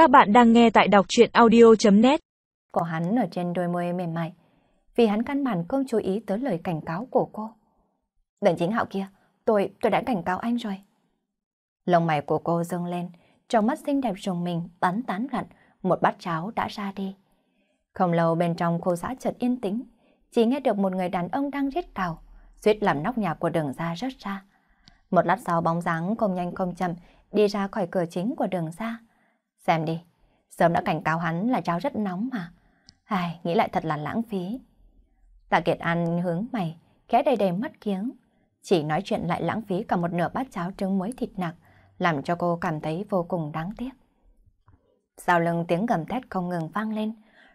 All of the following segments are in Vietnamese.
Các bạn đang nghe tại đọc truyện audio.net Của hắn ở trên đôi môi mềm mại, vì hắn căn bản không chú ý tới lời cảnh cáo của cô. Đừng chính hạo kia, tôi, tôi đã cảnh cáo anh rồi. Lông mày của cô dâng lên, trong mắt xinh đẹp rùng mình bắn tán loạn, một bát cháo đã ra đi. Không lâu bên trong khu xã chợt yên tĩnh, chỉ nghe được một người đàn ông đang rít cào, suýt làm nóc nhà của đường ra rớt ra. Một lát sau bóng dáng không nhanh không chậm đi ra khỏi cửa chính của đường ra. Xem đi, sớm đã cảnh cáo hắn là cháo rất nóng mà. Ai, nghĩ lại thật là lãng phí. Tạ Kiệt An hướng mày, khẽ đầy đầy mắt kiếng. Chỉ nói chuyện lại lãng phí cả một nửa bát cháo trứng muối thịt nạc, làm cho cô cảm thấy vô cùng đáng tiếc. Sau lưng tiếng gầm thét không ngừng vang lên,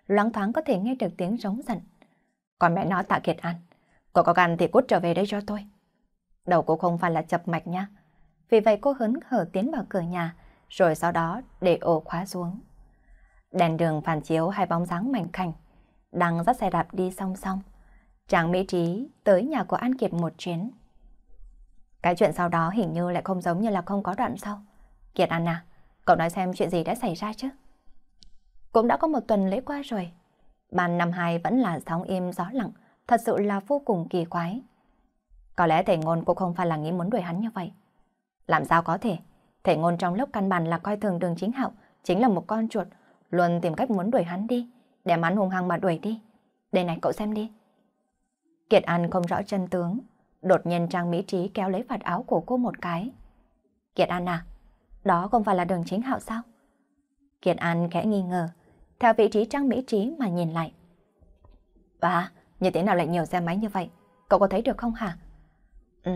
loáng thoáng có thể nghe được tiếng rống giận. Còn mẹ nó Tạ Kiệt An, cô có gan thì cút trở về đây cho tôi. Đầu cô không phải là chập mạch nha. Vì vậy cô hớn hở tiến vào cửa nhà, rồi sau đó để ổ khóa xuống. Đèn đường phản chiếu hai bóng dáng mảnh khảnh, đang dắt xe đạp đi song song. Chàng Mỹ Trí tới nhà của An Kiệt một chuyến. Cái chuyện sau đó hình như lại không giống như là không có đoạn sau. Kiệt An à, cậu nói xem chuyện gì đã xảy ra chứ? Cũng đã có một tuần lễ qua rồi. Ban năm hai vẫn là sóng im gió lặng, thật sự là vô cùng kỳ quái. Có lẽ thầy ngôn cũng không phải là nghĩ muốn đuổi hắn như vậy. Làm sao có thể? Thể ngôn trong lúc căn bản là coi thường đường chính hạo, chính là một con chuột, luôn tìm cách muốn đuổi hắn đi, đem hắn hùng hăng mà đuổi đi. Đây này cậu xem đi. Kiệt An không rõ chân tướng, đột nhiên Trang Mỹ Trí kéo lấy vạt áo của cô một cái. Kiệt An à, đó không phải là đường chính hạo sao? Kiệt An khẽ nghi ngờ, theo vị trí Trang Mỹ Trí mà nhìn lại. Và, như thế nào lại nhiều xe máy như vậy? Cậu có thấy được không hả? Ừ.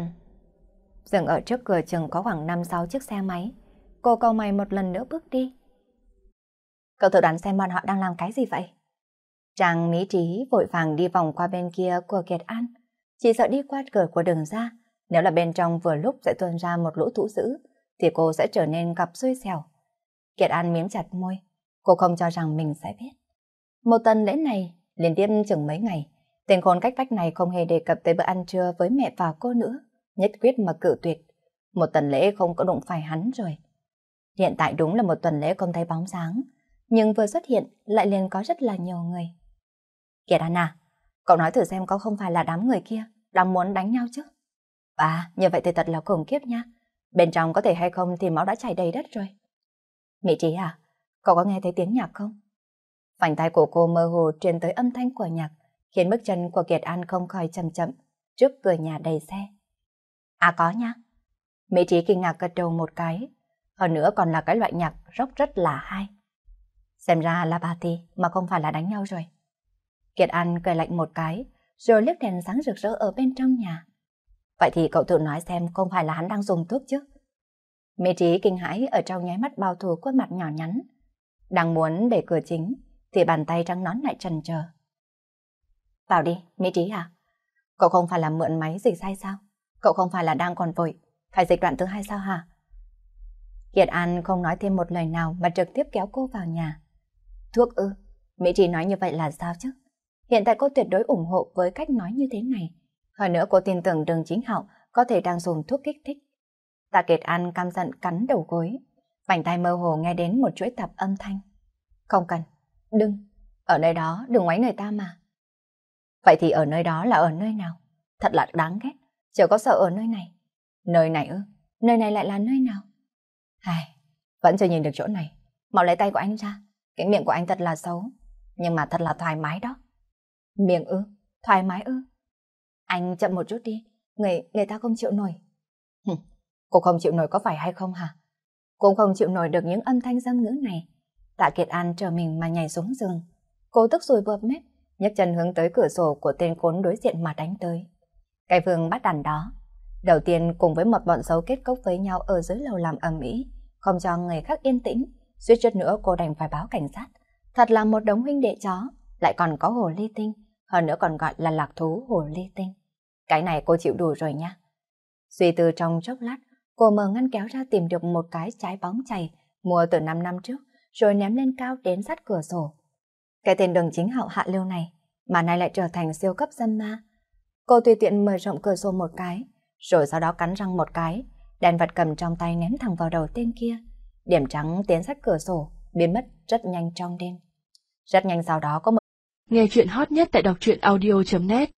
Dừng ở trước cửa chừng có khoảng 5-6 chiếc xe máy. Cô cầu mày một lần nữa bước đi. Cậu thử đoán xem bọn họ đang làm cái gì vậy? Trang Mỹ Trí vội vàng đi vòng qua bên kia của Kiệt An. Chỉ sợ đi qua cửa của đường ra, nếu là bên trong vừa lúc sẽ tuôn ra một lũ thú dữ, thì cô sẽ trở nên gặp xui xẻo. Kiệt An miếm chặt môi, cô không cho rằng mình sẽ biết. Một tuần lễ này, liên tiếp chừng mấy ngày, tên khốn cách vách này không hề đề cập tới bữa ăn trưa với mẹ và cô nữa, nhất quyết mà cử tuyệt. Một tuần lễ không có đụng phải hắn rồi. Hiện tại đúng là một tuần lễ không thấy bóng dáng, nhưng vừa xuất hiện lại liền có rất là nhiều người. Kiệt An à, cậu nói thử xem có không phải là đám người kia đang muốn đánh nhau chứ? À, như vậy thì thật là khủng khiếp nha. Bên trong có thể hay không thì máu đã chảy đầy đất rồi. Mỹ Trí à, cậu có nghe thấy tiếng nhạc không? Vành tay của cô mơ hồ truyền tới âm thanh của nhạc, khiến bước chân của Kiệt An không khỏi chậm chậm trước cửa nhà đầy xe. À có nha. Mỹ Trí kinh ngạc gật đầu một cái, hơn nữa còn là cái loại nhạc rock rất là hay. Xem ra là party mà không phải là đánh nhau rồi. Kiệt An cười lạnh một cái, rồi liếc đèn sáng rực rỡ ở bên trong nhà. Vậy thì cậu tự nói xem không phải là hắn đang dùng thuốc chứ? Mỹ trí kinh hãi ở trong nháy mắt bao thủ khuôn mặt nhỏ nhắn. Đang muốn để cửa chính, thì bàn tay trắng nón lại trần chờ. Vào đi, Mỹ trí à? Cậu không phải là mượn máy dịch sai sao? Cậu không phải là đang còn vội, phải dịch đoạn thứ hai sao hả? Kiệt An không nói thêm một lời nào mà trực tiếp kéo cô vào nhà. Thuốc ư? Mỹ trì nói như vậy là sao chứ? Hiện tại cô tuyệt đối ủng hộ với cách nói như thế này. Hơn nữa cô tin tưởng đường chính hạo có thể đang dùng thuốc kích thích. Tạ Kiệt An cam giận cắn đầu gối. Vành tay mơ hồ nghe đến một chuỗi tập âm thanh. Không cần, đừng, ở nơi đó đừng ngoáy người ta mà. Vậy thì ở nơi đó là ở nơi nào? Thật là đáng ghét, Chờ có sợ ở nơi này. Nơi này ư? Nơi này lại là nơi nào? Ai, vẫn chưa nhìn được chỗ này. Mau lấy tay của anh ra. Cái miệng của anh thật là xấu, nhưng mà thật là thoải mái đó. Miệng ư? Thoải mái ư? Anh chậm một chút đi, người người ta không chịu nổi. Hừm, cô không chịu nổi có phải hay không hả? Cô không chịu nổi được những âm thanh dâm ngữ này. Tạ Kiệt An chờ mình mà nhảy xuống giường. Cô tức rồi bợp mép, nhấc chân hướng tới cửa sổ của tên khốn đối diện mà đánh tới. Cái vương bắt đàn đó. Đầu tiên cùng với một bọn xấu kết cốc với nhau ở dưới lầu làm ầm ĩ, không cho người khác yên tĩnh. Suýt chút nữa cô đành phải báo cảnh sát. Thật là một đống huynh đệ chó, lại còn có hồ ly tinh, hơn nữa còn gọi là lạc thú hồ ly tinh. Cái này cô chịu đủ rồi nha. Suy tư trong chốc lát, cô mở ngăn kéo ra tìm được một cái trái bóng chày mua từ 5 năm trước, rồi ném lên cao đến sát cửa sổ. Cái tên đường chính hậu hạ lưu này, mà nay lại trở thành siêu cấp dâm ma. Cô tùy tiện mở rộng cửa sổ một cái, rồi sau đó cắn răng một cái, đèn vật cầm trong tay ném thẳng vào đầu tên kia. Điểm trắng tiến sát cửa sổ, biến mất rất nhanh trong đêm. Rất nhanh sau đó có một... Nghe chuyện hot nhất tại đọc truyện audio.net